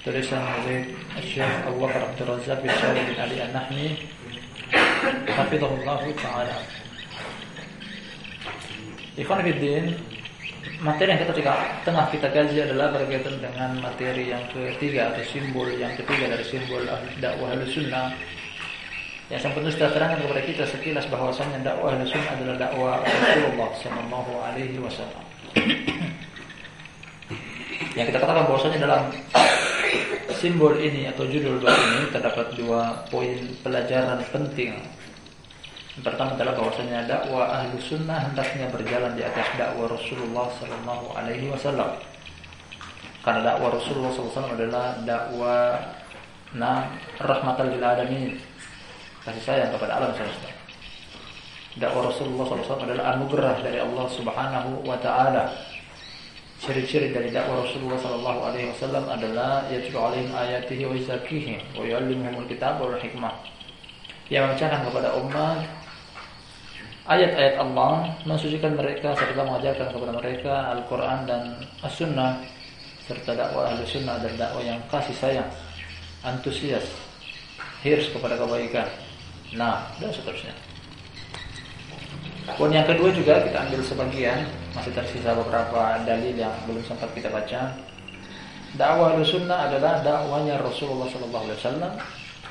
tulisan dari Syekh Abu Bakar Abdul Razak bin Shalih bin Ali An-Nahmi hafizahullah taala. Ikhwan fillah, materi yang kita tengah kita kaji adalah berkaitan dengan materi yang ketiga atau simbol yang ketiga dari simbol dakwah sunnah yang sempat sudah terangkan kepada kita sekilas bahwasanya dakwah sunnah adalah dakwah Rasulullah Sallallahu Alaihi Wasallam. yang kita katakan bahwasanya dalam simbol ini atau judul bab ini terdapat dua poin pelajaran penting yang pertama adalah bahwasanya dakwah ahlu sunnah hendaknya berjalan di atas dakwah Rasulullah Sallallahu Alaihi Wasallam. Karena dakwah Rasulullah SAW adalah dakwah na rahmatan lil alamin kasih sayang kepada alam semesta. Dakwah Rasulullah SAW adalah anugerah dari Allah Subhanahu Wa Taala. Ciri-ciri dari dakwah Rasulullah Sallallahu Alaihi Wasallam adalah yaitu alaihim ayatihi wa yuzakihim wa yu'allimuhumul kitab wal hikmah. Yang membacakan kepada umat ayat-ayat Allah mensucikan mereka serta mengajarkan kepada mereka Al-Quran dan As-Sunnah serta dakwah Al-Sunnah dan dakwah yang kasih sayang antusias hirs kepada kebaikan. Nah dan seterusnya. Poin yang kedua juga kita ambil sebagian masih tersisa beberapa dalil yang belum sempat kita baca dakwah Al-Sunnah adalah dakwahnya Rasulullah SAW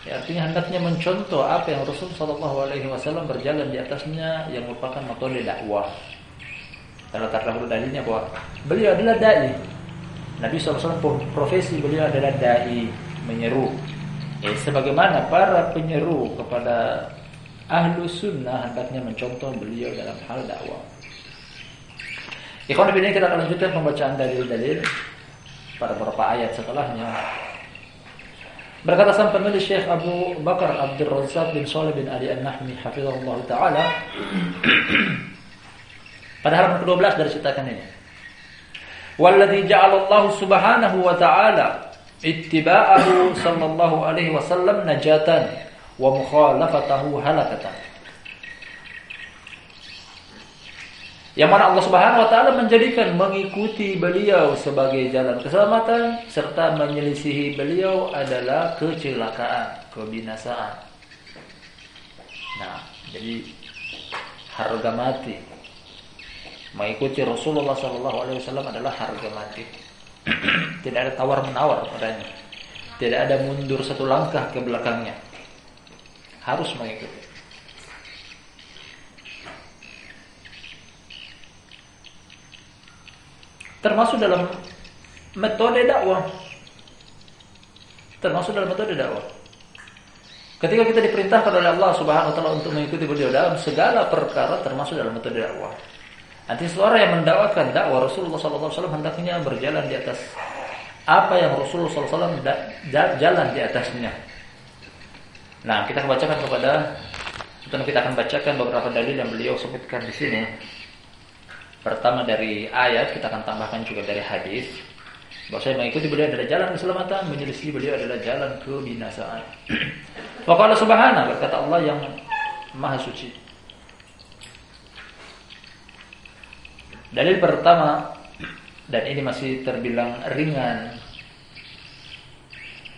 Ya, artinya hendaknya mencontoh apa yang Rasul Shallallahu Alaihi Wasallam berjalan di atasnya yang merupakan metode dakwah. Kalau terdahulu dalilnya bahwa beliau adalah dai. Nabi SAW profesi beliau adalah dai menyeru. Ya, sebagaimana para penyeru kepada ahlu sunnah hendaknya mencontoh beliau dalam hal dakwah. Ikhwan ini kita akan lanjutkan pembacaan dalil-dalil pada beberapa ayat setelahnya. Berkata sang penulis Syekh Abu Bakar Abdul Razak bin Saleh bin Ali An-Nahmi hafizahullah taala pada halaman ke-12 dari cetakan ini. Walladzi ja'ala Allah Subhanahu wa ta'ala ittiba'ahu sallallahu alaihi wasallam najatan wa mukhalafatahu halakatan. Yang mana Allah Subhanahu wa taala menjadikan mengikuti beliau sebagai jalan keselamatan serta menyelisihi beliau adalah kecelakaan, kebinasaan. Nah, jadi harga mati. Mengikuti Rasulullah wasallam adalah harga mati. Tidak ada tawar-menawar padanya. Tidak ada mundur satu langkah ke belakangnya. Harus mengikuti. Termasuk dalam metode dakwah. Termasuk dalam metode dakwah. Ketika kita diperintahkan oleh Allah Subhanahu wa taala untuk mengikuti beliau dalam segala perkara termasuk dalam metode dakwah. Nanti seorang yang mendakwakan dakwah Rasulullah SAW hendaknya berjalan di atas apa yang Rasulullah SAW jalan di atasnya. Nah, kita akan bacakan kepada kita akan bacakan beberapa dalil yang beliau sebutkan di sini. Pertama dari ayat kita akan tambahkan juga dari hadis bahwa saya mengikuti beliau adalah jalan keselamatan, menyelisih beliau adalah jalan kebinasaan. Waqala subhanahu berkata Allah yang maha suci. Dalil pertama dan ini masih terbilang ringan.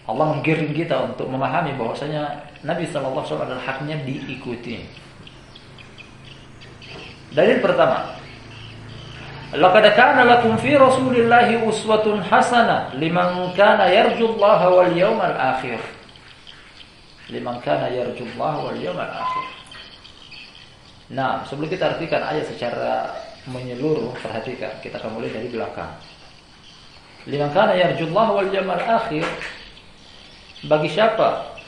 Allah menggiring kita untuk memahami bahwasanya Nabi wasallam adalah haknya diikuti. Dalil pertama, Laqad kana lakum fi Rasulillahi uswatun hasanah liman kana yarjullaha wal yawmal akhir. Liman kana yarjullaha wal yawmal akhir. Nah, sebelum kita artikan ayat secara menyeluruh, perhatikan, kita akan mulai dari belakang. Liman kana yarjullaha wal yawmal akhir bagi siapa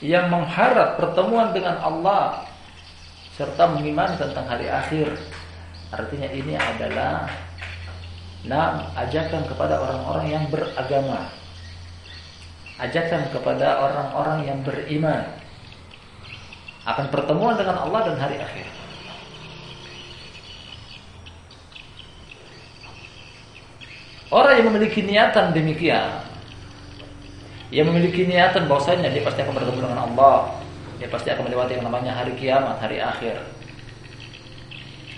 yang mengharap pertemuan dengan Allah serta mengimani tentang hari akhir Artinya ini adalah nah ajakan kepada orang-orang yang beragama. ajakan kepada orang-orang yang beriman akan pertemuan dengan Allah dan hari akhir. Orang yang memiliki niatan demikian, yang memiliki niatan bahwasanya dia pasti akan bertemu dengan Allah, dia pasti akan melewati yang namanya hari kiamat, hari akhir.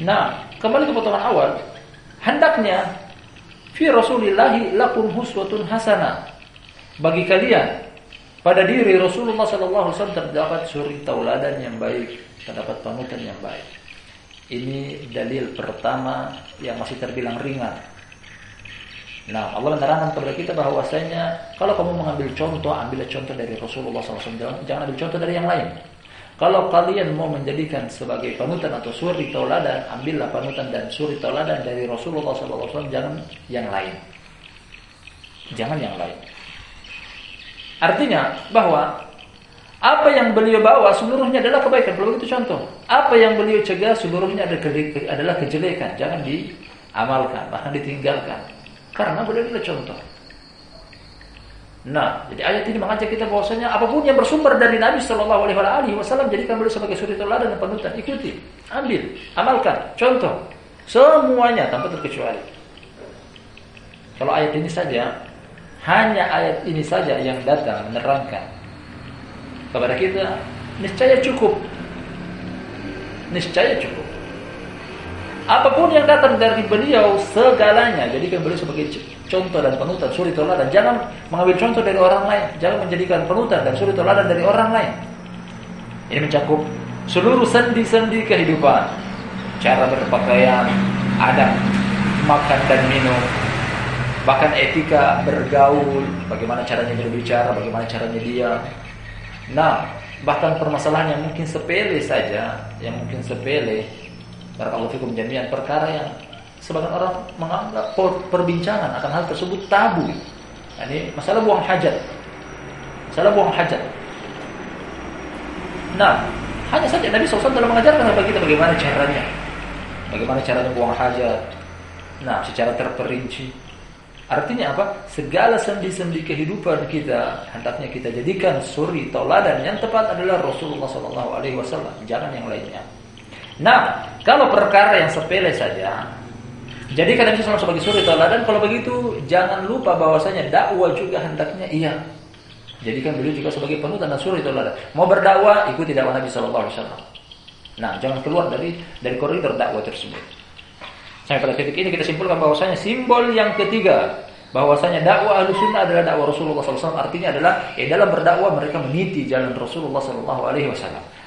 Nah, kembali ke potongan awal, hendaknya fi Rasulillahi lakum huswatun hasanah. Bagi kalian pada diri Rasulullah sallallahu alaihi wasallam terdapat suri tauladan yang baik, terdapat panutan yang baik. Ini dalil pertama yang masih terbilang ringan Nah, Allah menerangkan kepada kita bahwasanya kalau kamu mengambil contoh, ambillah contoh dari Rasulullah SAW. Jangan ambil contoh dari yang lain. Kalau kalian mau menjadikan sebagai panutan atau suri tauladan, ambillah panutan dan suri tauladan dari Rasulullah SAW. Jangan yang lain. Jangan yang lain. Artinya bahwa apa yang beliau bawa seluruhnya adalah kebaikan. Kalau itu contoh. Apa yang beliau cegah seluruhnya adalah kejelekan. Jangan diamalkan, bahkan ditinggalkan. Karena beliau adalah contoh. Nah, jadi ayat ini mengajak kita bahwasanya apa pun yang bersumber dari Nabi Shallallahu Alaihi Wasallam jadikan beliau sebagai suri teladan dan panutan. Ikuti, ambil, amalkan, contoh, semuanya tanpa terkecuali. Kalau ayat ini saja, hanya ayat ini saja yang datang menerangkan kepada kita, niscaya cukup, niscaya cukup. Apa pun yang datang dari beliau segalanya jadikan beliau sebagai contoh dan panutan suri teladan. Jangan mengambil contoh dari orang lain, jangan menjadikan panutan dan suri teladan dari orang lain. Ini mencakup seluruh sendi-sendi kehidupan. Cara berpakaian, adab, makan dan minum, bahkan etika bergaul, bagaimana caranya berbicara, bagaimana caranya dia. Nah, bahkan permasalahan yang mungkin sepele saja, yang mungkin sepele, Barakallahu fikum jami'an perkara yang sebagian orang menganggap perbincangan akan hal tersebut tabu. Ini masalah buang hajat. Masalah buang hajat. Nah, hanya saja Nabi SAW telah mengajarkan kepada kita bagaimana caranya. Bagaimana caranya buang hajat. Nah, secara terperinci. Artinya apa? Segala sendi-sendi kehidupan kita hendaknya kita jadikan suri tauladan yang tepat adalah Rasulullah SAW. Jangan yang lainnya. Nah, kalau perkara yang sepele saja, jadi Nabi SAW sebagai suri dan Kalau begitu, jangan lupa bahwasanya dakwah juga hendaknya iya. Jadikan beliau juga sebagai panutan dan suri teladan. Mau berdakwah, ikuti dakwah Nabi SAW. Nah, jangan keluar dari dari koridor dakwah tersebut. Sampai pada titik ini kita simpulkan bahwasanya simbol yang ketiga bahwasanya dakwah ahlu adalah dakwah Rasulullah SAW artinya adalah eh dalam berdakwah mereka meniti jalan Rasulullah SAW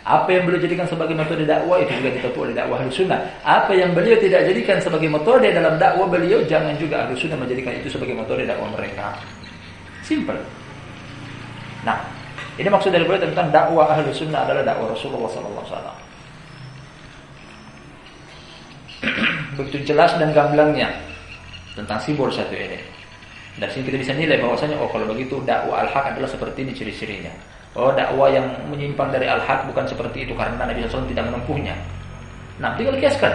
apa yang beliau jadikan sebagai metode dakwah itu juga ditempuh oleh dakwah ahlu sunnah. Apa yang beliau tidak jadikan sebagai metode dalam dakwah beliau jangan juga ahlu sunnah menjadikan itu sebagai metode dakwah mereka. Simple. Nah ini maksud dari beliau tentang dakwah ahlu sunnah adalah dakwah Rasulullah SAW begitu jelas dan gamblangnya tentang simbol satu ini. Dari sini kita bisa nilai bahwasanya oh kalau begitu dakwah al-haq adalah seperti ini ciri-cirinya. Oh dakwah yang menyimpang dari al-haq bukan seperti itu karena Nabi SAW tidak menempuhnya. Nah tinggal kiaskan,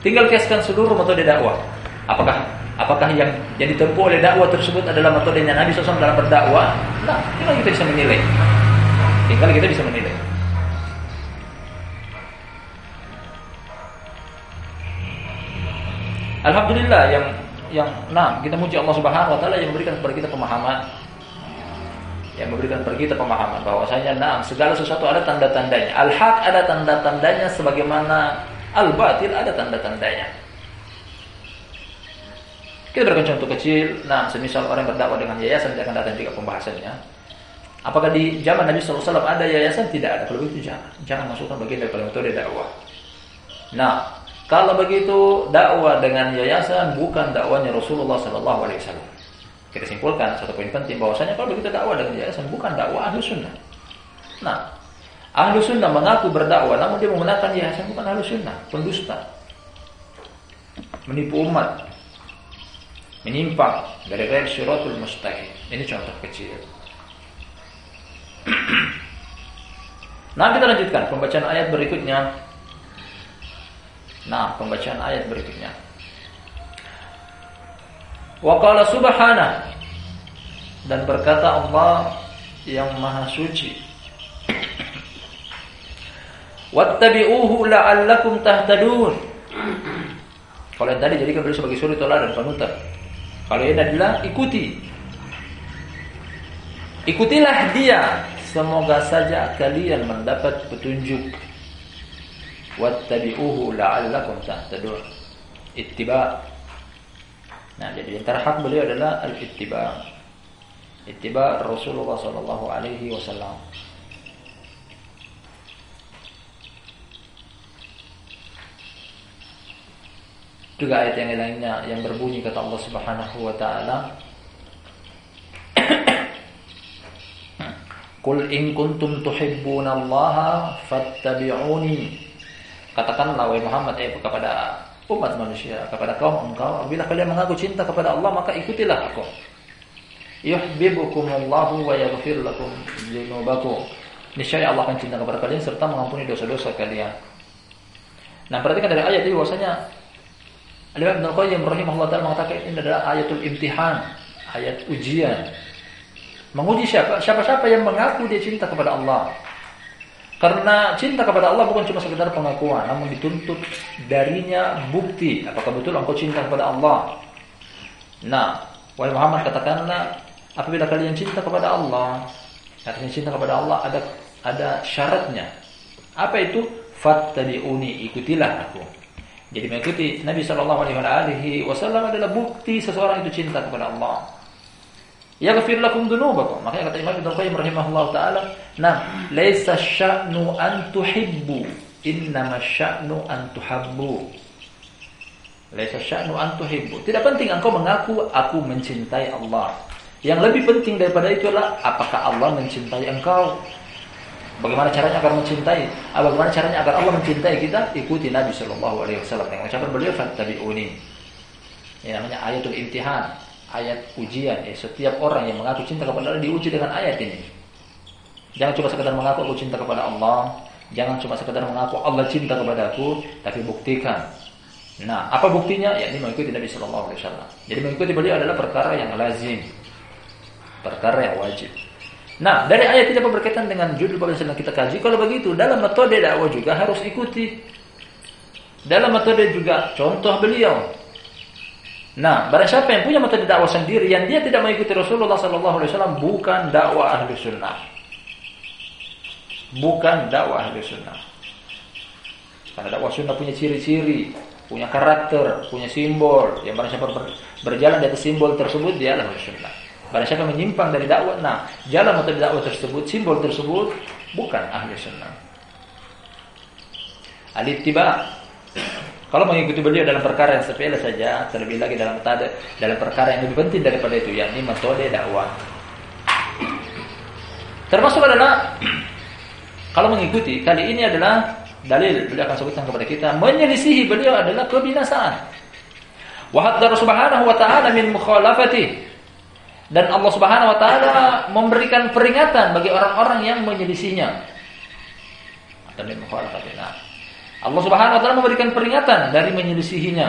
tinggal kiaskan seluruh metode dakwah. Apakah apakah yang yang ditempuh oleh dakwah tersebut adalah metodenya Nabi SAW dalam berdakwah? Nah, tinggal kita bisa menilai. Tinggal kita bisa menilai. Alhamdulillah yang yang nah kita muji Allah Subhanahu wa taala yang memberikan kepada kita pemahaman yang memberikan kepada kita pemahaman bahwasanya nah segala sesuatu ada tanda-tandanya. Al-haq ada tanda-tandanya sebagaimana al-batil ada tanda-tandanya. Kita berikan contoh kecil. Nah semisal orang berdakwah dengan yayasan akan datang juga pembahasannya. Apakah di zaman Nabi SAW ada yayasan? Tidak ada. Kalau begitu jangan. Jangan masukkan bagian dari metode dakwah. Nah kalau begitu dakwah dengan yayasan bukan dakwanya Rasulullah Wasallam. Kita simpulkan satu poin penting bahwasanya kalau begitu dakwah dengan yayasan bukan dakwah ahlu sunnah. Nah, ahlu sunnah mengaku berdakwah namun dia menggunakan yayasan bukan ahlu sunnah, pendusta, menipu umat, menyimpang dari gair syiratul mustaqim. Ini contoh kecil. nah kita lanjutkan pembacaan ayat berikutnya Nah, pembacaan ayat berikutnya. Wa qala subhana dan berkata Allah yang maha suci. Wattabi'uhu la'allakum tahtadun. Kalau yang tadi jadikan beliau sebagai suri teladan panutan. Kalau ini adalah ikuti. Ikutilah dia. Semoga saja kalian mendapat petunjuk. Wattabi'uhu la'allakum tahtadun. Ittiba. Nah, jadi antara hak beliau adalah al-ittiba. Ittiba Rasulullah sallallahu alaihi wasallam. Juga ayat yang lainnya yang berbunyi kata Allah Subhanahu wa taala Qul in kuntum tuhibbunallaha fattabi'uni Katakanlah wahai Muhammad eh kepada umat manusia, kepada kaum engkau, apabila kalian mengaku cinta kepada Allah maka ikutilah aku. Yuhibbukumullahu wa yaghfir lakum dzunubakum. Niscaya Allah akan cinta kepada kalian serta mengampuni dosa-dosa kalian. Nah, perhatikan dari ayat ini bahwasanya Al-Imam Ibnu Qayyim rahimahullah taala mengatakan ini adalah ayatul imtihan, ayat ujian. Menguji siapa? Siapa-siapa yang mengaku dia cinta kepada Allah. Karena cinta kepada Allah bukan cuma sekedar pengakuan, namun dituntut darinya bukti apakah betul engkau cinta kepada Allah. Nah, wahai Muhammad katakanlah apabila kalian cinta kepada Allah, artinya cinta kepada Allah ada ada syaratnya. Apa itu? Fattabi'uni, ikutilah aku. Jadi mengikuti Nabi Shallallahu Alaihi Wasallam adalah bukti seseorang itu cinta kepada Allah. Ya kafir lakum dunubakum. Makanya kata Imam Ibnu Qayyim rahimahullah taala, "Nah, laisa sya'nu an tuhibbu, innama sya'nu an tuhabbu." Laisa sya'nu an tuhibbu. Tidak penting engkau mengaku aku mencintai Allah. Yang lebih penting daripada itu adalah apakah Allah mencintai engkau. Bagaimana caranya agar mencintai? Bagaimana caranya agar Allah mencintai kita? Ikuti Nabi Shallallahu Alaihi Wasallam. Yang ucapan beliau fattabi'uni. Ini namanya ayatul imtihan, ayat ujian. Ya, setiap orang yang mengaku cinta kepada Allah diuji dengan ayat ini. Jangan cuma sekedar mengaku aku cinta kepada Allah. Jangan cuma sekedar mengaku Allah cinta kepada aku, tapi buktikan. Nah, apa buktinya? Ya ini mengikuti Nabi Shallallahu Alaihi Wasallam. Jadi mengikuti beliau adalah perkara yang lazim, perkara yang wajib. Nah, dari ayat ini apa berkaitan dengan judul pembahasan yang kita kaji? Kalau begitu, dalam metode dakwah juga harus ikuti. Dalam metode juga contoh beliau. Nah, barang siapa yang punya metode dakwah sendiri yang dia tidak mengikuti Rasulullah sallallahu alaihi wasallam bukan dakwah ahli sunnah. Bukan dakwah ahli sunnah. Karena dakwah sunnah punya ciri-ciri, punya karakter, punya simbol. Yang barang siapa berjalan di atas simbol tersebut dia adalah ahli sunnah. Barang siapa menyimpang dari dakwah, nah jalan metode dakwah tersebut, simbol tersebut bukan ahli sunnah. Al-ittiba. Kalau mengikuti beliau dalam perkara yang sepele saja, terlebih lagi dalam metode dalam perkara yang lebih penting daripada itu, yakni metode dakwah. Termasuk adalah kalau mengikuti kali ini adalah dalil beliau akan sebutkan kepada kita menyelisihi beliau adalah kebinasaan. Wa haddara subhanahu wa ta'ala min mukhalafati dan Allah Subhanahu wa taala memberikan peringatan bagi orang-orang yang menyelisihinya. Atau nah, Allah Subhanahu wa taala memberikan peringatan dari menyelisihinya.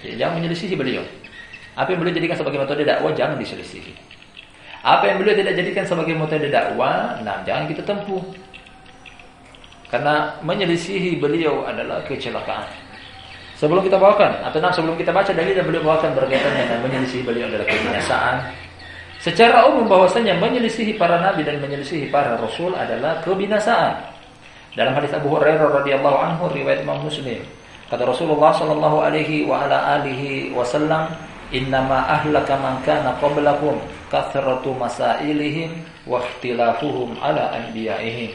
Jadi, jangan menyelisihi beliau. Apa yang beliau jadikan sebagai metode dakwah jangan diselisihi. Apa yang beliau tidak jadikan sebagai metode dakwah, nah jangan kita tempuh. Karena menyelisihi beliau adalah kecelakaan. Sebelum kita bawakan atau nah, sebelum kita baca dalil yang beliau bawakan berkaitan dengan menyelisihi beliau adalah kebinasaan. Secara umum bahwasanya menyelisihi para nabi dan menyelisihi para rasul adalah kebinasaan. Dalam hadis Abu Hurairah radhiyallahu anhu riwayat Imam Muslim, kata Rasulullah sallallahu alaihi wa ala alihi wasallam, "Innama ahlaka man kana qablakum kathratu masailihim wa ikhtilafuhum ala anbiya'ihim."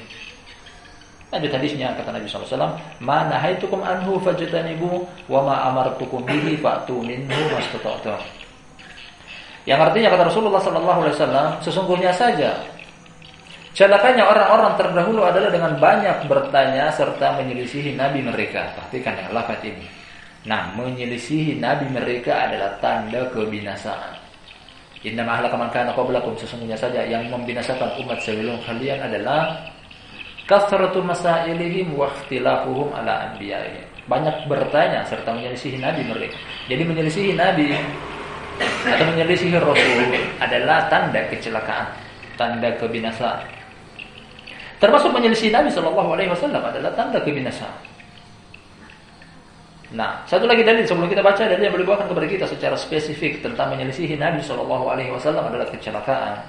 Lanjut hadisnya kata Nabi SAW Ma nahaitukum anhu fajtanibu Wa ma amartukum bihi fa'tu minhu mastata'tum Yang artinya kata Rasulullah SAW Sesungguhnya saja Celakanya orang-orang terdahulu adalah dengan banyak bertanya serta menyelisihi Nabi mereka. Perhatikan ya lafaz ini. Nah, menyelisihi Nabi mereka adalah tanda kebinasaan. Inna ma'ahlaka man kana qablakum sesungguhnya saja yang membinasakan umat sebelum kalian adalah kasratu masailihim wa ikhtilafuhum ala anbiya'ihim. Banyak bertanya serta menyelisihi nabi mereka. Jadi menyelisihi nabi atau menyelisihi rasul adalah tanda kecelakaan. tanda kebinasaan. Termasuk menyelisih Nabi Shallallahu Alaihi Wasallam adalah tanda kebinasaan. Nah, satu lagi dalil sebelum kita baca dalil yang berdibawakan kepada kita secara spesifik tentang menyelisihi Nabi Shallallahu Alaihi Wasallam adalah kecelakaan.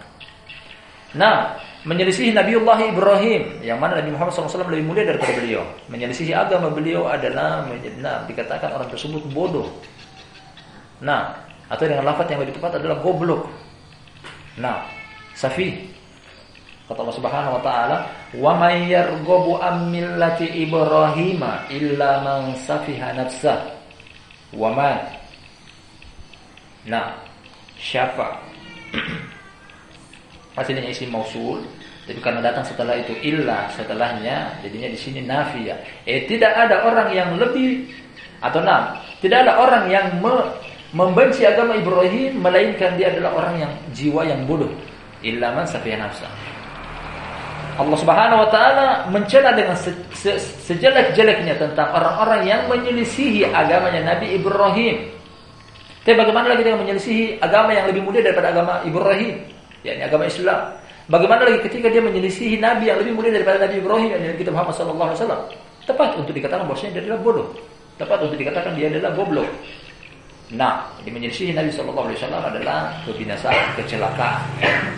Nah, menyelisihi Nabiullah Ibrahim yang mana Nabi Muhammad SAW lebih mulia daripada beliau. Menyelisihi agama beliau adalah nah, dikatakan orang tersebut bodoh. Nah, atau dengan lafaz yang lebih tepat adalah goblok. Nah, safi. Kata Allah Subhanahu wa taala, "Wa may yarghabu an millati Ibrahim illa man safiha nafsah." Wa man Nah, siapa? Hasilnya isi mausul. Jadi karena datang setelah itu illa setelahnya, jadinya di sini nafiyah. Eh tidak ada orang yang lebih atau enam, tidak ada orang yang me, membenci agama Ibrahim melainkan dia adalah orang yang jiwa yang bodoh. Illa man safiha nafsah. Allah Subhanahu wa taala mencela dengan se se sejelek-jeleknya tentang orang-orang yang menyelisihi agamanya Nabi Ibrahim. Tapi bagaimana lagi dengan menyelisihi agama yang lebih mulia daripada agama Ibrahim, yakni agama Islam? Bagaimana lagi ketika dia menyelisihi nabi yang lebih mulia daripada Nabi Ibrahim yang kita Muhammad sallallahu alaihi wasallam? Tepat untuk dikatakan bahwasanya dia adalah bodoh. Tepat untuk dikatakan dia adalah goblok. Nah, jadi menyelisihi Nabi sallallahu alaihi wasallam adalah kebinasaan, kecelakaan.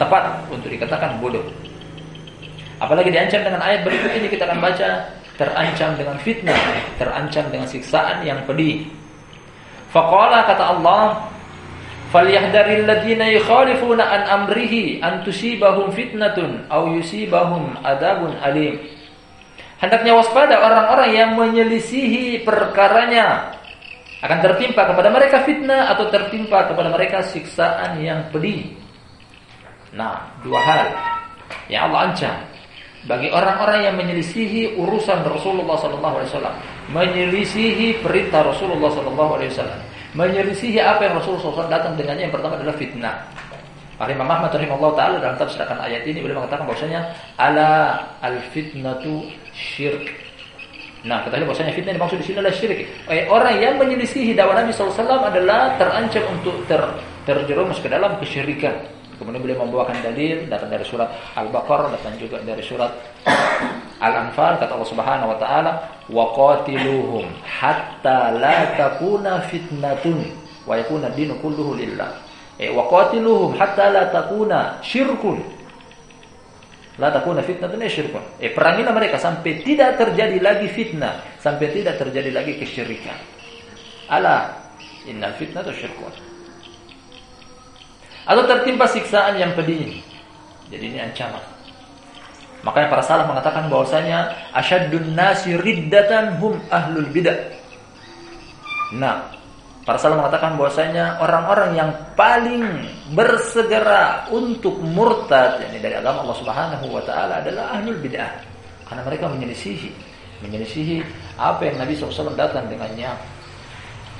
Tepat untuk dikatakan bodoh. Apalagi diancam dengan ayat berikut ini kita akan baca terancam dengan fitnah, terancam dengan siksaan yang pedih. Faqala kata Allah, "Falyahdharil ladzina yukhalifuna an amrihi an tusibahum fitnatun aw yusibahum adabun alim." Hendaknya waspada orang-orang yang menyelisihi perkaranya akan tertimpa kepada mereka fitnah atau tertimpa kepada mereka siksaan yang pedih. Nah, dua hal yang Allah ancam bagi orang-orang yang menyelisihi urusan Rasulullah wasallam, menyelisihi perintah Rasulullah wasallam, menyelisihi apa yang Rasulullah SAW datang dengannya yang pertama adalah fitnah. Maka Imam Ahmad rahimahullah taala dalam tafsirkan ayat ini beliau mengatakan bahwasanya ala al fitnatu syirk. Nah, ketahui bahwasanya fitnah dimaksud di sini adalah syirik. Eh, orang yang menyelisihi dakwah Nabi SAW adalah terancam untuk ter, terjerumus ke dalam kesyirikan. Kemudian beliau membawakan dalil datang dari surat Al-Baqarah, datang juga dari surat Al-Anfal kata Allah Subhanahu wa taala, "Wa qatiluhum hatta la takuna fitnatun wa yakuna dinu kulluhu lillah." Eh, wa qatiluhum hatta la takuna syirkun. La takuna fitnatun syirkun. Eh, perangilah mereka sampai tidak terjadi lagi fitnah, sampai tidak terjadi lagi kesyirikan. Ala innal fitnatu syirkun atau tertimpa siksaan yang pedih. Jadi ini ancaman. Makanya para salaf mengatakan bahwasanya asyaddun nasi riddatan hum ahlul bidah. Nah, para salaf mengatakan bahwasanya orang-orang yang paling bersegera untuk murtad yakni dari agama Allah Subhanahu wa taala adalah ahlul bidah. Karena mereka menyelisihi menyelisihi apa yang Nabi SAW datang dengannya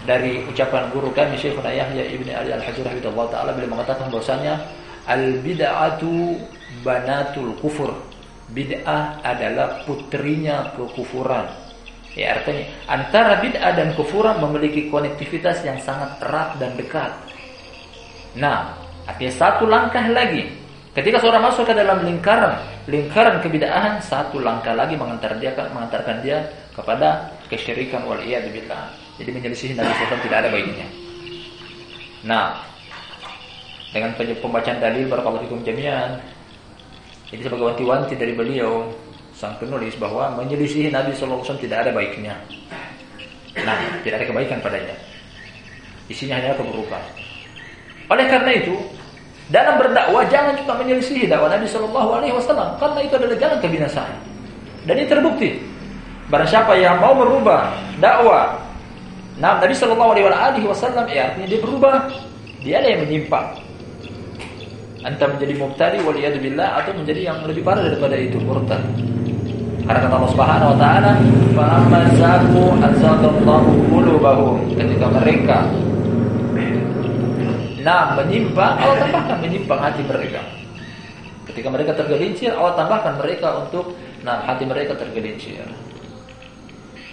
dari ucapan guru kami Syekhuna Yahya Ibni Ali Al-Hajur Habibullah Ta'ala beliau mengatakan bahwasanya Al-bid'atu banatul kufur. Bid'ah adalah putrinya kekufuran Ya artinya antara bid'ah dan kufuran memiliki konektivitas yang sangat erat dan dekat. Nah artinya satu langkah lagi. Ketika seorang masuk ke dalam lingkaran lingkaran kebidaahan, satu langkah lagi mengantar dia mengantarkan dia kepada kesyirikan wal billah. Jadi menyelisihi Nabi SAW tidak ada baiknya. Nah, dengan pembacaan dalil barakallahu fikum jami'an. Jadi sebagai wanti-wanti dari beliau sang penulis bahwa menyelisihi Nabi SAW tidak ada baiknya. Nah, tidak ada kebaikan padanya. Isinya hanya keburukan. Oleh karena itu, dalam berdakwah jangan juga menyelisihi dakwah Nabi Wasallam karena itu adalah jalan kebinasaan. Dan ini terbukti. Barang siapa yang mau merubah dakwah Nah, Nabi Shallallahu Alaihi Wasallam ya artinya dia berubah, dia ada yang menyimpang. Antara menjadi mubtadi waliyadzubillah atau menjadi yang lebih parah daripada itu murtad. Karena kata Allah Subhanahu wa taala, "Fa zaku azadallahu qulubahum." Ketika mereka nah menyimpang, Allah tambahkan menyimpang hati mereka. Ketika mereka tergelincir, Allah tambahkan mereka untuk nah hati mereka tergelincir.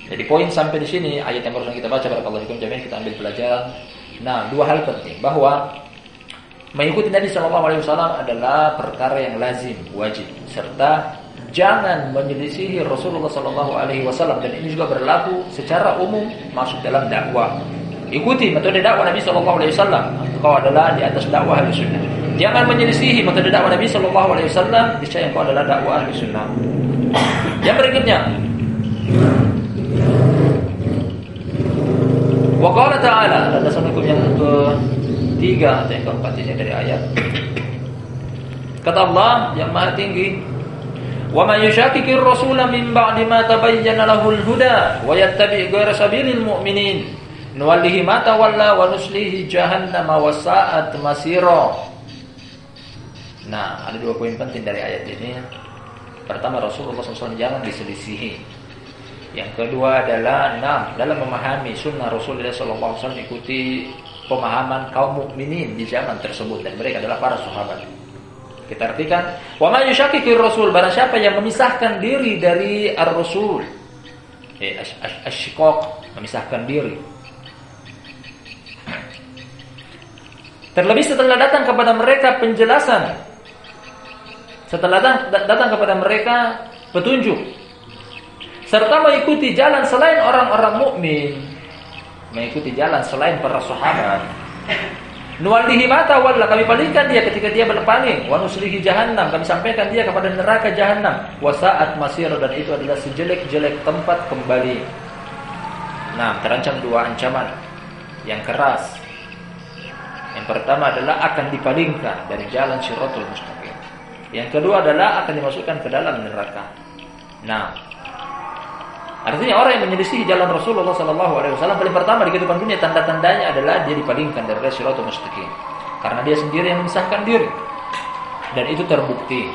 Jadi poin sampai di sini ayat yang barusan kita baca barakallahu fikum jami'an kita ambil pelajaran. Nah, dua hal penting bahwa Mengikuti Nabi Shallallahu Alaihi Wasallam adalah perkara yang lazim, wajib, serta jangan menyelisihi Rasulullah Shallallahu Alaihi Wasallam dan ini juga berlaku secara umum masuk dalam dakwah. Ikuti metode dakwah Nabi Shallallahu Alaihi Wasallam. Kau adalah di atas dakwah ahli sunnah. Jangan menyelisihi metode dakwah Nabi Shallallahu Alaihi Wasallam. Niscaya kau adalah dakwah ahli sunnah. Yang berikutnya, Waqala ta'ala dan dasar hukum yang ketiga atau yang keempat ini dari ayat. Kata Allah yang maha tinggi, "Wa man yushaqiqir rasula min ba'di ma tabayyana lahul huda wa yattabi' ghayra sabilil mu'minin nuwallihi ma tawalla wa nuslihi jahannama wa sa'at masira." Nah, ada dua poin penting dari ayat ini. Pertama, Rasulullah SAW jangan diselisihi yang kedua adalah enam dalam memahami sunnah Rasulullah SAW ikuti pemahaman kaum mukminin di zaman tersebut dan mereka adalah para sahabat. Kita artikan, wa ma yushaqiqir rasul barang siapa yang memisahkan diri dari ar-rasul. Eh asyiqaq memisahkan diri. Terlebih setelah datang kepada mereka penjelasan setelah datang kepada mereka petunjuk serta mengikuti jalan selain orang-orang mukmin, mengikuti jalan selain para sahabat. Nuwallihi mata walla kami palingkan dia ketika dia berpaling wa nuslihi jahannam kami sampaikan dia kepada neraka jahannam wa saat masir dan itu adalah sejelek-jelek tempat kembali. Nah, terancam dua ancaman yang keras. Yang pertama adalah akan dipalingkan dari jalan Siratul Mustaqim. Yang kedua adalah akan dimasukkan ke dalam neraka. Nah, Artinya orang yang menyelisihi jalan Rasulullah Sallallahu Alaihi Wasallam paling pertama di kehidupan dunia tanda-tandanya adalah dia dipalingkan dari Rasulullah Mustaqim karena dia sendiri yang memisahkan diri dan itu terbukti.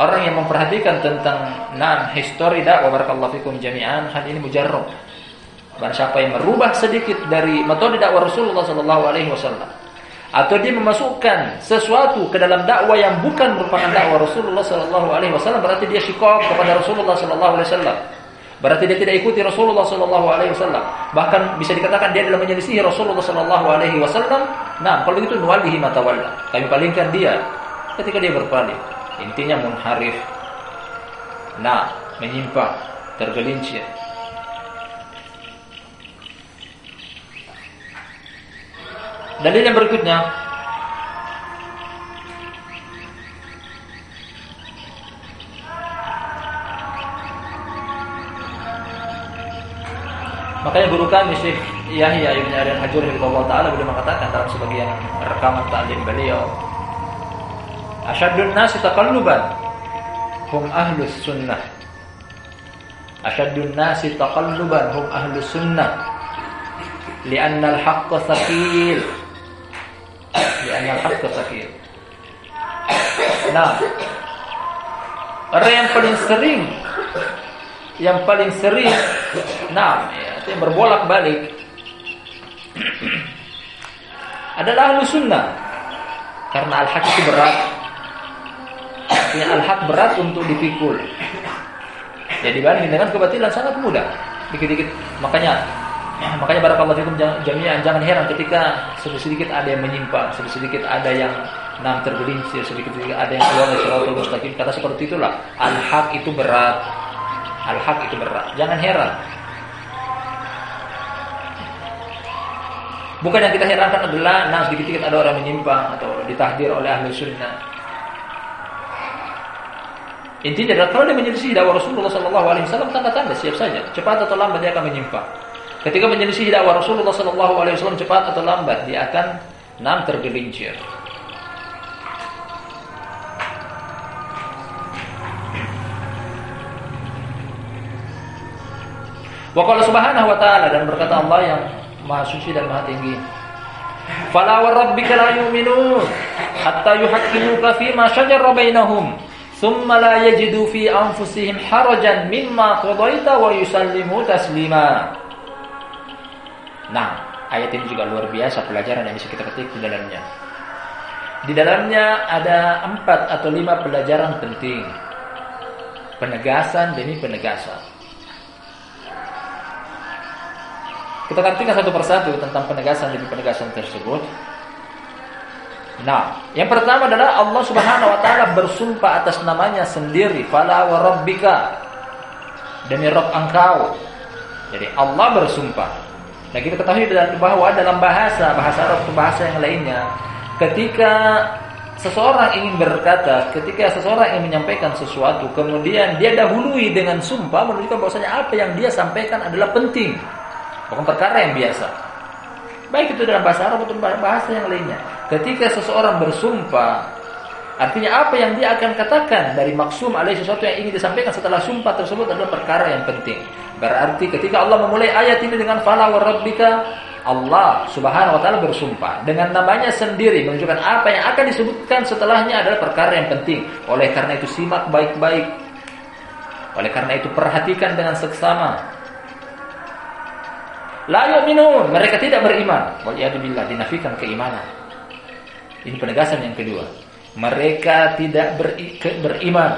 Orang yang memperhatikan tentang nan histori dakwah barakallahu fikum jami'an hal ini mujarrab. Barang siapa yang merubah sedikit dari metode dakwah Rasulullah Sallallahu Alaihi Wasallam atau dia memasukkan sesuatu ke dalam dakwah yang bukan merupakan dakwah Rasulullah Sallallahu Alaihi Wasallam berarti dia syikok kepada Rasulullah Sallallahu Alaihi Wasallam. Berarti dia tidak ikuti Rasulullah Sallallahu Alaihi Wasallam. Bahkan bisa dikatakan dia adalah menyelisihi Rasulullah Sallallahu Alaihi Wasallam. Nah, kalau begitu nuwalihi matawalla. Kami palingkan dia ketika dia berpaling. Intinya munharif. Nah, menyimpang, tergelincir. Dalil yang berikutnya. Makanya guru kami Syekh Yahya Ibn Aryan Hajur Allah Ta'ala beliau mengatakan dalam sebagian rekaman ta'lim beliau Asyadun nasi taqalluban hum ahlus sunnah. Asyadun nasi taqalluban hum ahlus sunnah. Li'anna al-haqqa thaqil Al-haqq sakir. Nah, orang yang paling sering yang paling sering nah ya, yang berbolak-balik adalah ahlu sunnah. Karena al-haq itu berat. Artinya al-haq berat untuk dipikul. Jadi dibanding dengan kebatilan sangat mudah. Dikit-dikit. Makanya Makanya barakallahu fikum jami'an jangan heran ketika sedikit-sedikit ada yang menyimpang, sedikit-sedikit ada yang nam tergelincir, sedikit-sedikit ada yang keluar dari siratul mustaqim. Kata seperti itulah, al-haq itu berat. Al-haq itu berat. Jangan heran. Bukan yang kita herankan adalah nah sedikit-sedikit ada orang menyimpang atau ditahdir oleh ahli sunnah. Intinya adalah kalau dia menyelisih dakwah Rasulullah Wasallam tanda-tanda siap saja cepat atau lambat dia akan menyimpang. Ketika menyelisih dakwah Rasulullah Sallallahu Alaihi Wasallam cepat atau lambat dia akan nam tergelincir. Wa subhanahu wa ta'ala dan berkata Allah yang maha suci dan maha tinggi. Fala wa rabbika hatta yuhaqqimuka fi ma shajara bainahum thumma la yajidu fi anfusihim harajan mimma qadaita wa taslima. Nah, ayat ini juga luar biasa pelajaran yang bisa kita ketik di dalamnya. Di dalamnya ada empat atau lima pelajaran penting. Penegasan demi penegasan. Kita artikan satu persatu tentang penegasan demi penegasan tersebut. Nah, yang pertama adalah Allah Subhanahu wa taala bersumpah atas namanya sendiri, fala wa rabbika. Demi Rabb engkau. Jadi Allah bersumpah. Nah, kita ketahui bahwa dalam bahasa bahasa Arab atau bahasa yang lainnya, ketika seseorang ingin berkata, ketika seseorang ingin menyampaikan sesuatu, kemudian dia dahului dengan sumpah menunjukkan bahwasanya apa yang dia sampaikan adalah penting, bukan perkara yang biasa. Baik itu dalam bahasa Arab atau bahasa yang lainnya. Ketika seseorang bersumpah, artinya apa yang dia akan katakan dari maksum alaih sesuatu yang ingin disampaikan setelah sumpah tersebut adalah perkara yang penting. Berarti ketika Allah memulai ayat ini dengan fala wa rabbika Allah Subhanahu wa taala bersumpah dengan namanya sendiri menunjukkan apa yang akan disebutkan setelahnya adalah perkara yang penting. Oleh karena itu simak baik-baik. Oleh karena itu perhatikan dengan seksama. La yu'minun, mereka tidak beriman. Waliyadzubillah dinafikan keimanan. Ini penegasan yang kedua. Mereka tidak beriman.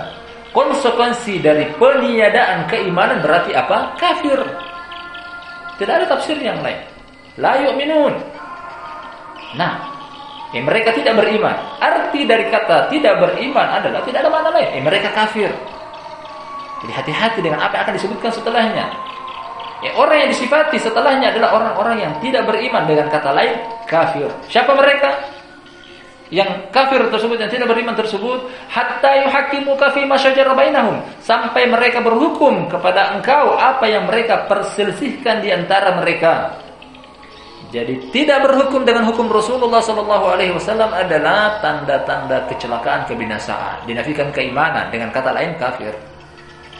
Konsekuensi dari peniadaan keimanan berarti apa? Kafir. Tidak ada tafsir yang lain. La yu'minun. Nah, eh, mereka tidak beriman. Arti dari kata tidak beriman adalah tidak ada makna lain. Eh, mereka kafir. Jadi hati-hati dengan apa yang akan disebutkan setelahnya. Ya, orang yang disifati setelahnya adalah orang-orang yang tidak beriman dengan kata lain kafir. Siapa mereka? Yang kafir tersebut yang tidak beriman tersebut hatta yuhakimu kafi masyajara bainahum sampai mereka berhukum kepada engkau apa yang mereka perselisihkan di antara mereka. Jadi tidak berhukum dengan hukum Rasulullah Sallallahu Alaihi Wasallam adalah tanda-tanda kecelakaan kebinasaan. Dinafikan keimanan dengan kata lain kafir.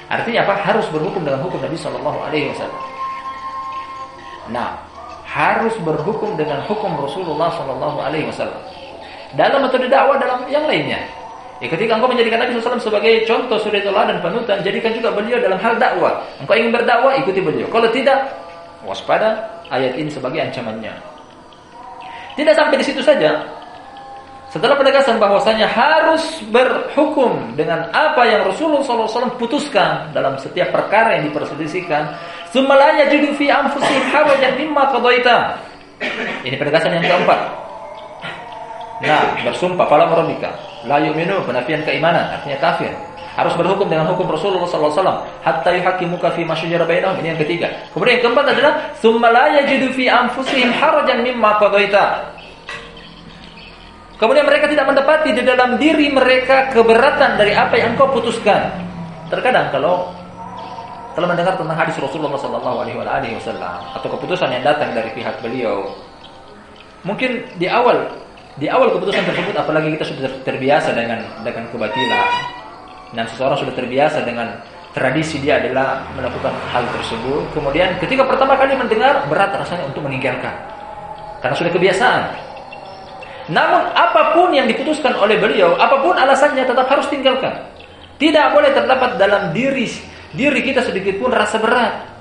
Artinya apa? Harus berhukum dengan hukum Nabi Sallallahu Alaihi Wasallam. Nah, harus berhukum dengan hukum Rasulullah Sallallahu Alaihi Wasallam. Dalam metode dakwah dalam yang lainnya. Ya, ketika engkau menjadikan Nabi SAW sebagai contoh suri dan panutan, jadikan juga beliau dalam hal dakwah. Engkau ingin berdakwah, ikuti beliau. Kalau tidak, waspada ayat ini sebagai ancamannya. Tidak sampai di situ saja. Setelah penegasan bahwasanya harus berhukum dengan apa yang Rasulullah SAW putuskan dalam setiap perkara yang diperselisihkan, semalanya jidu fi anfusihim harajan mimma. Ini penegasan yang keempat. Nah, bersumpah fala rabbika la yu'minu penafian keimanan artinya kafir. Harus berhukum dengan hukum Rasulullah SAW hatta yuhakimuka fi masyajara bainahum. Ini yang ketiga. Kemudian yang keempat adalah summa la yajidu fi anfusihim harajan mimma qadaita. Kemudian mereka tidak mendapati di dalam diri mereka keberatan dari apa yang engkau putuskan. Terkadang kalau kalau mendengar tentang hadis Rasulullah SAW atau keputusan yang datang dari pihak beliau mungkin di awal di awal keputusan tersebut apalagi kita sudah terbiasa dengan dengan kebatilan dan seseorang sudah terbiasa dengan tradisi dia adalah melakukan hal tersebut. Kemudian ketika pertama kali mendengar berat rasanya untuk meninggalkan karena sudah kebiasaan. Namun apa pun yang diputuskan oleh beliau, apa pun alasannya tetap harus tinggalkan. Tidak boleh terdapat dalam diri diri kita sedikit pun rasa berat.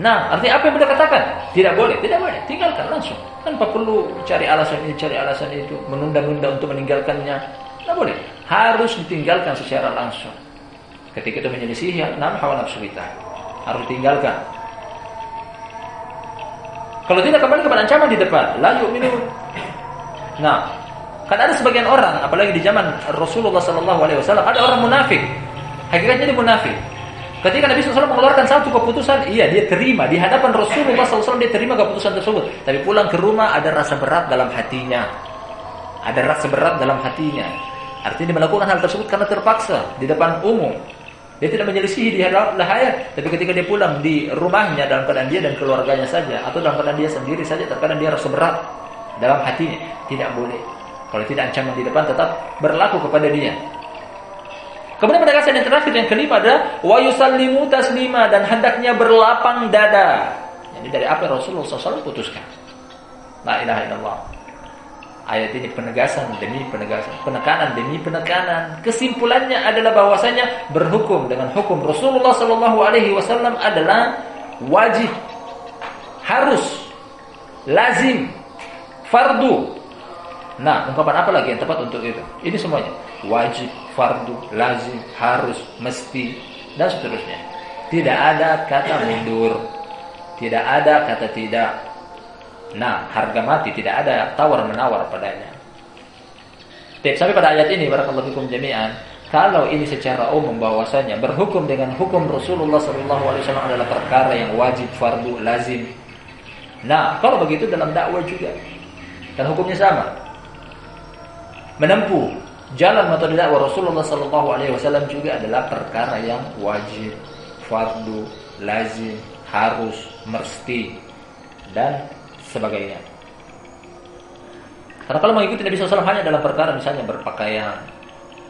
Nah, artinya apa yang beliau katakan? Tidak boleh, tidak boleh, tinggalkan langsung. Tanpa perlu cari alasan ini, cari alasan itu, menunda-nunda untuk meninggalkannya. Tidak boleh harus ditinggalkan secara langsung. Ketika itu menyelisih ya, enam hawa nafsu kita harus ditinggalkan. Kalau tidak kembali kepada ancaman di depan, layu minum. Nah, kan ada sebagian orang, apalagi di zaman Rasulullah Wasallam, ada orang munafik. Hakikatnya dia munafik. Ketika Nabi SAW mengeluarkan satu keputusan, iya dia terima di hadapan Rasulullah SAW dia terima keputusan tersebut. Tapi pulang ke rumah ada rasa berat dalam hatinya, ada rasa berat dalam hatinya. Artinya dia melakukan hal tersebut karena terpaksa di depan umum. Dia tidak menyelisihi di hadapan lahayat, tapi ketika dia pulang di rumahnya dalam keadaan dia dan keluarganya saja atau dalam keadaan dia sendiri saja terkadang dia rasa berat dalam hatinya, tidak boleh. Kalau tidak ancaman di depan tetap berlaku kepada dia. Kemudian penegasan yang terakhir yang kelima adalah wa yusallimu taslima dan hendaknya berlapang dada. Jadi dari apa Rasulullah SAW putuskan. La ilaha illallah. Ayat ini penegasan demi penegasan, penekanan demi penekanan. Kesimpulannya adalah bahwasanya berhukum dengan hukum Rasulullah Shallallahu Alaihi Wasallam adalah wajib, harus, lazim, fardu. Nah, ungkapan apa lagi yang tepat untuk itu? Ini semuanya wajib, fardu, lazim, harus, mesti, dan seterusnya. Tidak ada kata mundur, tidak ada kata tidak, Nah, harga mati tidak ada tawar menawar padanya. Tapi sampai pada ayat ini barakallahu fikum jami'an, kalau ini secara umum bahwasanya berhukum dengan hukum Rasulullah wasallam adalah perkara yang wajib fardu lazim. Nah, kalau begitu dalam dakwah juga dan hukumnya sama. Menempuh jalan metode dakwah Rasulullah sallallahu alaihi wasallam juga adalah perkara yang wajib, fardu, lazim, harus, mesti dan sebagainya. Karena kalau mengikuti Nabi SAW hanya dalam perkara misalnya berpakaian,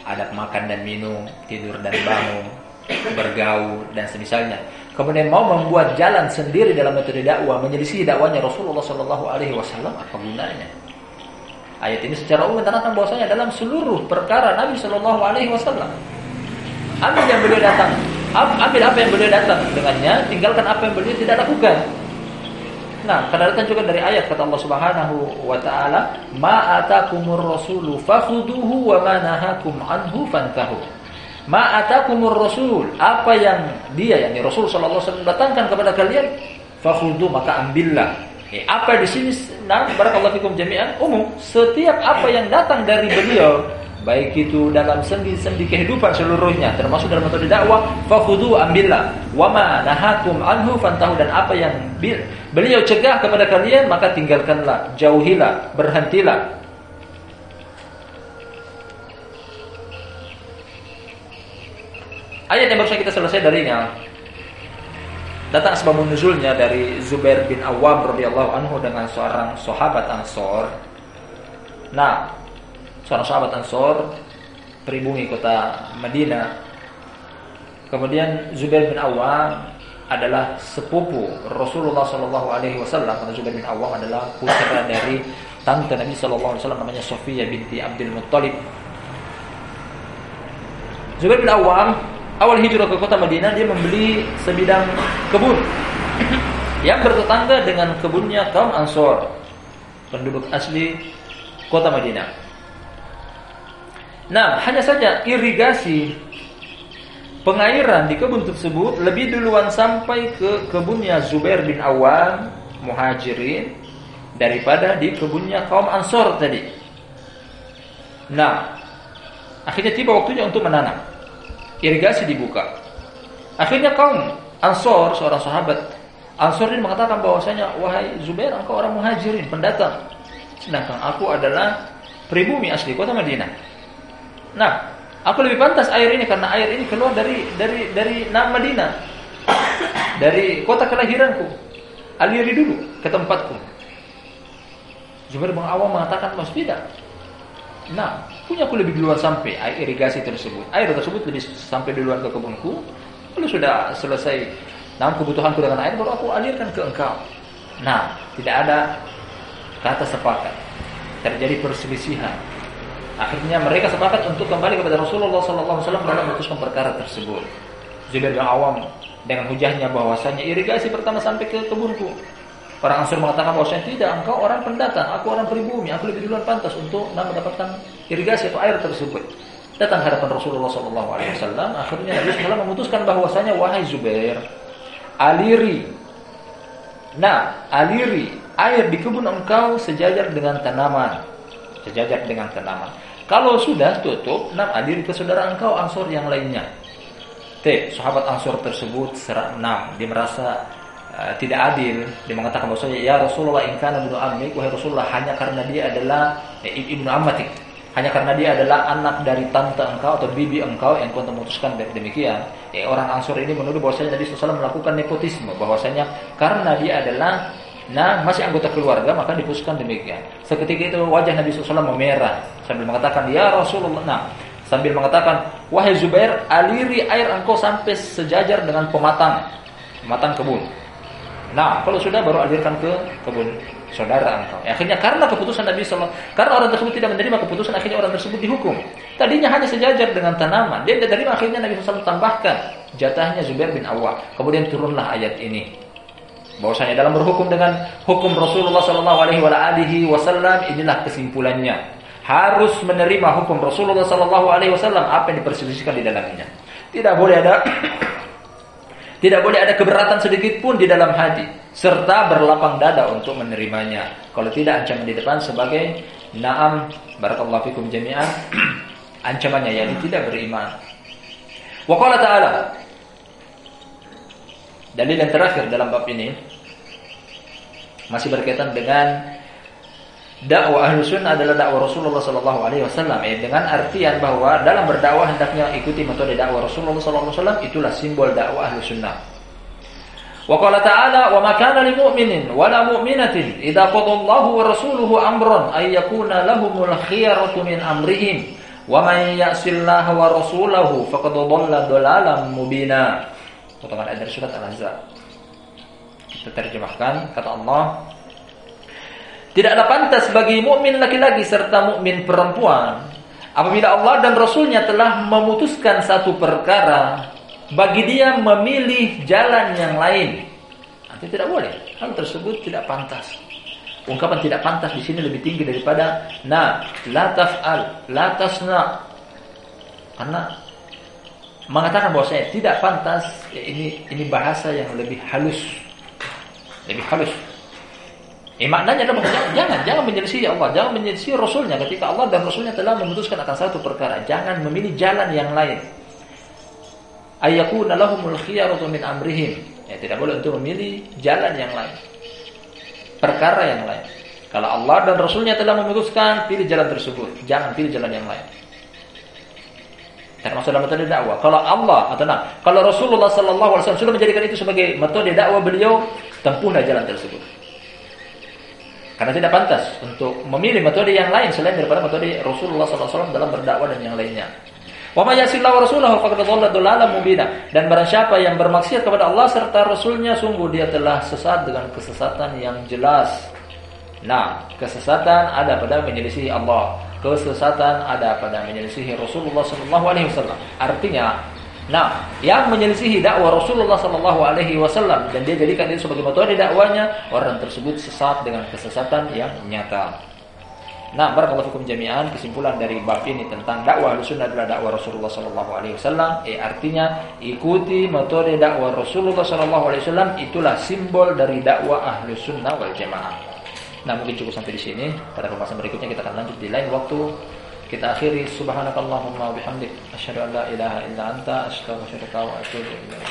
adab makan dan minum, tidur dan bangun, bergaul dan semisalnya. Kemudian mau membuat jalan sendiri dalam metode dakwah menyelisih dakwanya Rasulullah Shallallahu Alaihi Wasallam apa gunanya? Ayat ini secara umum menerangkan bahwasanya dalam seluruh perkara Nabi Shallallahu Alaihi Wasallam ambil yang beliau datang, ambil apa yang beliau datang dengannya, tinggalkan apa yang beliau tidak lakukan. Nah, karena datang juga dari ayat kata Allah Subhanahu wa taala, "Ma atakumur rasulu fakhuduhu wa ma nahakum anhu fantahu." Ma atakumur rasul, apa yang dia yakni Rasul sallallahu alaihi wasallam datangkan kepada kalian, fakhudu maka ambillah. Eh, apa di sini? Nah barakallahu fikum jami'an. Umum, setiap apa yang datang dari beliau baik itu dalam sendi-sendi kehidupan seluruhnya termasuk dalam metode dakwah fakhudu ambillah. Wama nahakum anhu fantahu dan apa yang beliau cegah kepada kalian maka tinggalkanlah jauhilah berhentilah. Ayat yang baru saja kita selesai darinya datang sebab nuzulnya dari Zubair bin Awam radhiyallahu anhu dengan seorang sahabat Ansor nah seorang sahabat Ansor peribumi kota Madinah. Kemudian Zubair bin Awam adalah sepupu Rasulullah Shallallahu Alaihi Wasallam. Karena Zubair bin Awam adalah putra dari tante Nabi Shallallahu Alaihi Wasallam namanya Sofia binti Abdul Muttalib. Zubair bin Awam awal hijrah ke kota Madinah dia membeli sebidang kebun yang bertetangga dengan kebunnya kaum Ansor penduduk asli kota Madinah. Nah, hanya saja irigasi pengairan di kebun tersebut lebih duluan sampai ke kebunnya Zubair bin Awam muhajirin daripada di kebunnya kaum Ansor tadi. Nah, akhirnya tiba waktunya untuk menanam. Irigasi dibuka. Akhirnya kaum Ansor, seorang sahabat Ansor ini mengatakan bahwasanya wahai Zubair engkau orang muhajirin, pendatang. Sedangkan aku adalah pribumi asli kota Madinah. Nah, aku lebih pantas air ini karena air ini keluar dari dari dari nama Madinah. Dari kota kelahiranku. Aliri dulu ke tempatku. Zubair bin Awam mengatakan mas tidak. Nah, punya aku lebih duluan sampai air irigasi tersebut. Air tersebut lebih sampai duluan ke kebunku. Lalu sudah selesai dalam kebutuhanku dengan air baru aku alirkan ke engkau. Nah, tidak ada kata sepakat. Terjadi perselisihan Akhirnya mereka sepakat untuk kembali kepada Rasulullah SAW dalam memutuskan perkara tersebut. Zubair bin Awam dengan hujahnya bahwasanya irigasi pertama sampai ke kebunku. Orang Ansur mengatakan bahwasanya tidak, engkau orang pendatang, aku orang pribumi, aku lebih duluan pantas untuk mendapatkan irigasi atau air tersebut. Datang hadapan Rasulullah SAW, akhirnya Nabi SAW memutuskan bahwasanya wahai Zubair, aliri, nah aliri air di kebun engkau sejajar dengan tanaman sejajar dengan tanaman. Kalau sudah tutup, enam hadir ke saudara engkau ansor yang lainnya. T. Sahabat ansor tersebut serak enam. Dia merasa uh, tidak adil. Dia mengatakan bahwasanya ya Rasulullah ingkana ibnu ammik wahai Rasulullah hanya karena dia adalah eh, ibnu ammatik. Hanya karena dia adalah anak dari tante engkau atau bibi engkau yang kau memutuskan demikian. Eh, orang Ansor ini menuduh bahwasanya Nabi SAW melakukan nepotisme. Bahwasanya karena dia adalah Nah, masih anggota keluarga maka diputuskan demikian. Seketika itu wajah Nabi SAW memerah sambil mengatakan, "Ya Rasulullah." Nah, sambil mengatakan, "Wahai Zubair, aliri air engkau sampai sejajar dengan pematang, pematang kebun." Nah, kalau sudah baru alirkan ke kebun saudara engkau. Ya, akhirnya karena keputusan Nabi SAW, karena orang tersebut tidak menerima keputusan, akhirnya orang tersebut dihukum. Tadinya hanya sejajar dengan tanaman. Dia tidak terima, akhirnya Nabi SAW tambahkan jatahnya Zubair bin Awwam. Kemudian turunlah ayat ini bahwasanya dalam berhukum dengan hukum Rasulullah Shallallahu Alaihi Wasallam inilah kesimpulannya harus menerima hukum Rasulullah Shallallahu Alaihi Wasallam apa yang diperselisihkan di dalamnya tidak boleh ada tidak boleh ada keberatan sedikit pun di dalam hati serta berlapang dada untuk menerimanya kalau tidak ancaman di depan sebagai Naam, barakallahu fikum jami'an. Ancamannya yakni tidak beriman. Wa qala ta'ala Dalil yang terakhir dalam bab ini masih berkaitan dengan dakwah ahlu sunnah adalah dakwah Rasulullah Sallallahu Alaihi Wasallam. Eh, dengan artian bahwa dalam berdakwah hendaknya ikuti metode dakwah Rasulullah Sallallahu Alaihi Wasallam itulah simbol dakwah ahlu sunnah. Wa qala ta'ala wa ma kana lil mu'minin wa la mu'minatin idza qada Allahu wa rasuluhu amran ay yakuna lahumul khiyaratu min amrihim wa man ya'sillaha wa rasulahu faqad dhalla dhalalan mubina. Potongan ayat dari surat Al-Ahzab. Kita terjemahkan kata Allah Tidaklah pantas bagi mukmin laki-laki serta mukmin perempuan apabila Allah dan Rasulnya telah memutuskan satu perkara bagi dia memilih jalan yang lain. Nanti tidak boleh. Hal tersebut tidak pantas. Ungkapan tidak pantas di sini lebih tinggi daripada na, la taf'al, la tasna. Karena mengatakan bahwa saya tidak pantas, ya ini ini bahasa yang lebih halus. Lebih halus Eh maknanya adalah jangan jangan menyelisih Allah, jangan menyelisih Rasulnya ketika Allah dan Rasulnya telah memutuskan akan satu perkara. Jangan memilih jalan yang lain. Ayakuna lahumul khiyaratu min amrihim. Ya, tidak boleh untuk memilih jalan yang lain. Perkara yang lain. Kalau Allah dan Rasulnya telah memutuskan, pilih jalan tersebut. Jangan pilih jalan yang lain. Termasuk dalam metode dakwah. Kalau Allah atau nah, kalau Rasulullah Sallallahu Alaihi Wasallam sudah menjadikan itu sebagai metode dakwah beliau, tempuhlah jalan tersebut. Karena tidak pantas untuk memilih metode yang lain selain daripada metode Rasulullah SAW dalam berdakwah dan yang lainnya. Wa may yasillahu rasulahu faqad dhalla dhalalan mubina. Dan barang siapa yang bermaksiat kepada Allah serta Rasulnya sungguh dia telah sesat dengan kesesatan yang jelas. Nah, kesesatan ada pada menyelisihi Allah. Kesesatan ada pada menyelisihi Rasulullah SAW. Artinya Nah, yang menyelisihi dakwah Rasulullah Sallallahu Alaihi Wasallam dan dia jadikan itu sebagai metode dakwanya, orang tersebut sesat dengan kesesatan yang nyata. Nah, barakallahu fikum jami'an kesimpulan dari bab ini tentang dakwah Sunnah adalah dakwah Rasulullah sallallahu alaihi wasallam. Eh artinya ikuti metode dakwah Rasulullah sallallahu alaihi wasallam itulah simbol dari dakwah Ahlus Sunnah wal Jamaah. Nah, mungkin cukup sampai di sini. Pada pembahasan berikutnya kita akan lanjut di lain waktu. Kita akhiri subhanakallahumma bihamdik asyhadu an la ilaha illa anta astaghfiruka wa atubu ilaik.